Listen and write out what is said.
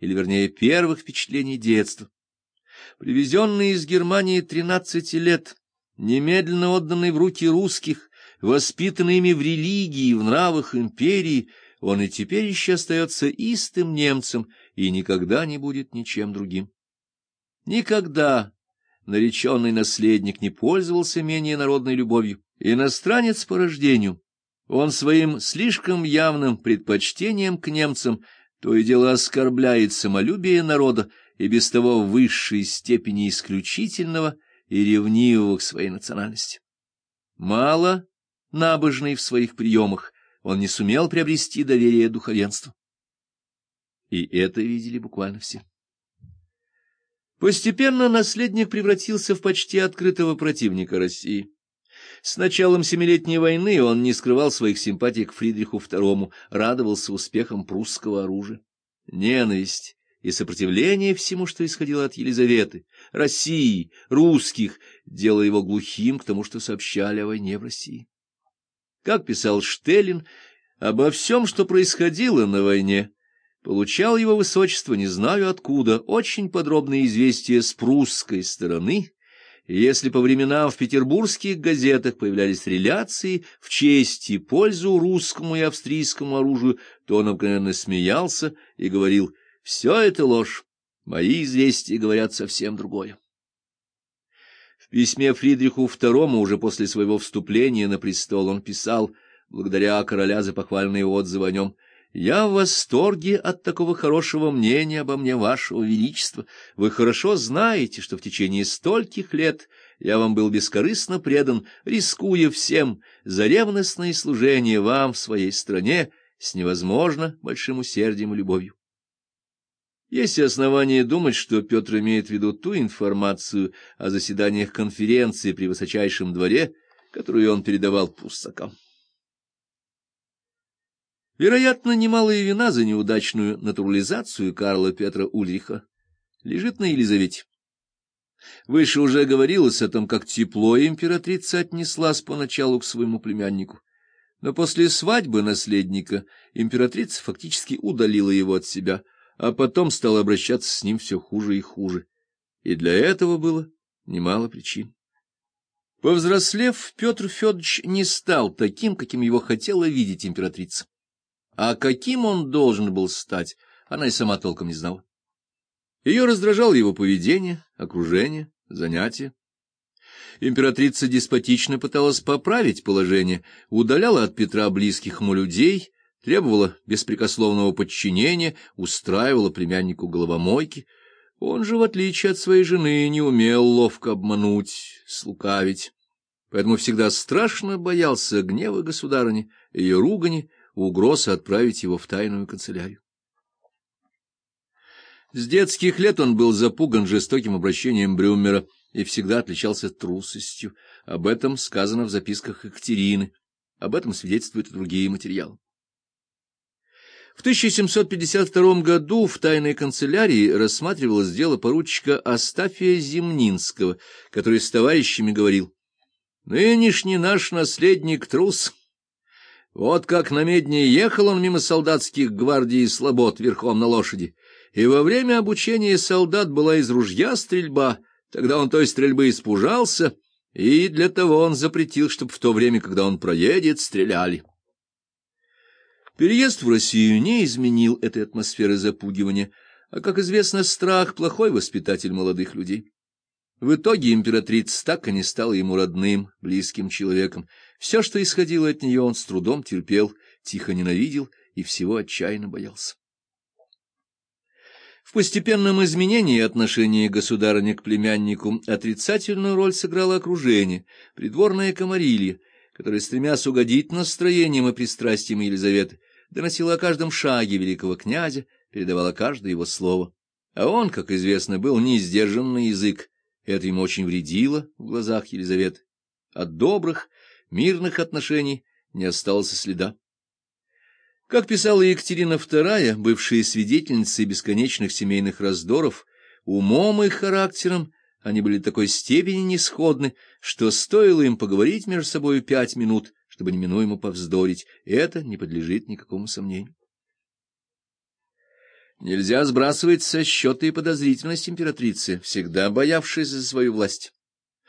или, вернее, первых впечатлений детства. Привезенный из Германии тринадцати лет, немедленно отданный в руки русских, воспитанный ими в религии, в нравах империи, он и теперь еще остается истым немцем и никогда не будет ничем другим. Никогда нареченный наследник не пользовался менее народной любовью. Иностранец по рождению, он своим слишком явным предпочтением к немцам то и дело оскорбляет самолюбие народа и без того в высшей степени исключительного и ревнивого к своей национальности. Мало набожный в своих приемах, он не сумел приобрести доверие духовенству. И это видели буквально все. Постепенно наследник превратился в почти открытого противника России. С началом Семилетней войны он не скрывал своих симпатий к Фридриху II, радовался успехам прусского оружия. Ненависть и сопротивление всему, что исходило от Елизаветы, России, русских, делало его глухим к тому, что сообщали о войне в России. Как писал Штеллин, обо всем, что происходило на войне, получал его высочество, не знаю откуда, очень подробные известия с прусской стороны, если по временам в петербургских газетах появлялись реляции в честь и пользу русскому и австрийскому оружию, то он обыкновенно смеялся и говорил «Все это ложь, мои известия говорят совсем другое». В письме Фридриху II уже после своего вступления на престол он писал, благодаря короля за похвальные отзывы о нем, «Я в восторге от такого хорошего мнения обо мне, вашего величества. Вы хорошо знаете, что в течение стольких лет я вам был бескорыстно предан, рискуя всем за ревностное служение вам в своей стране с невозможно большим усердием и любовью. Есть основания думать, что Петр имеет в виду ту информацию о заседаниях конференции при высочайшем дворе, которую он передавал пруссакам. Вероятно, немалая вина за неудачную натурализацию Карла Петра Ульриха лежит на Елизавете. Выше уже говорилось о том, как тепло императрица отнеслась поначалу к своему племяннику. Но после свадьбы наследника императрица фактически удалила его от себя — а потом стал обращаться с ним все хуже и хуже. И для этого было немало причин. Повзрослев, Петр Федорович не стал таким, каким его хотела видеть императрица. А каким он должен был стать, она и сама толком не знала. Ее раздражало его поведение, окружение, занятия. Императрица деспотично пыталась поправить положение, удаляла от Петра близких ему людей, требовала беспрекословного подчинения, устраивала племяннику головомойки. Он же, в отличие от своей жены, не умел ловко обмануть, слукавить. Поэтому всегда страшно боялся гнева государыни, ее ругани, угрозы отправить его в тайную канцелярию. С детских лет он был запуган жестоким обращением Брюмера и всегда отличался трусостью. Об этом сказано в записках Екатерины. Об этом свидетельствуют и другие материалы. В 1752 году в тайной канцелярии рассматривалось дело поручика Астафия Зимнинского, который с товарищами говорил, «Нынешний наш наследник трус. Вот как на медне ехал он мимо солдатских гвардий слобод верхом на лошади, и во время обучения солдат была из ружья стрельба, тогда он той стрельбы испужался, и для того он запретил, чтобы в то время, когда он проедет, стреляли». Переезд в Россию не изменил этой атмосферы запугивания, а, как известно, страх — плохой воспитатель молодых людей. В итоге императрица так и не стала ему родным, близким человеком. Все, что исходило от нее, он с трудом терпел, тихо ненавидел и всего отчаянно боялся. В постепенном изменении отношения государыни к племяннику отрицательную роль сыграло окружение, придворная комарилья, которая, стремясь угодить настроением и пристрастием Елизаветы, доносила о каждом шаге великого князя, передавала каждое его слово. А он, как известно, был не сдержан на язык, это ему очень вредило в глазах Елизаветы. От добрых, мирных отношений не осталось следа. Как писала Екатерина II, бывшая свидетельница бесконечных семейных раздоров, умом и характером они были такой степени несходны, что стоило им поговорить между собой пять минут, чтобы неминуемо повздорить, это не подлежит никакому сомнению. Нельзя сбрасывать со счета и подозрительность императрицы, всегда боявшись за свою власть.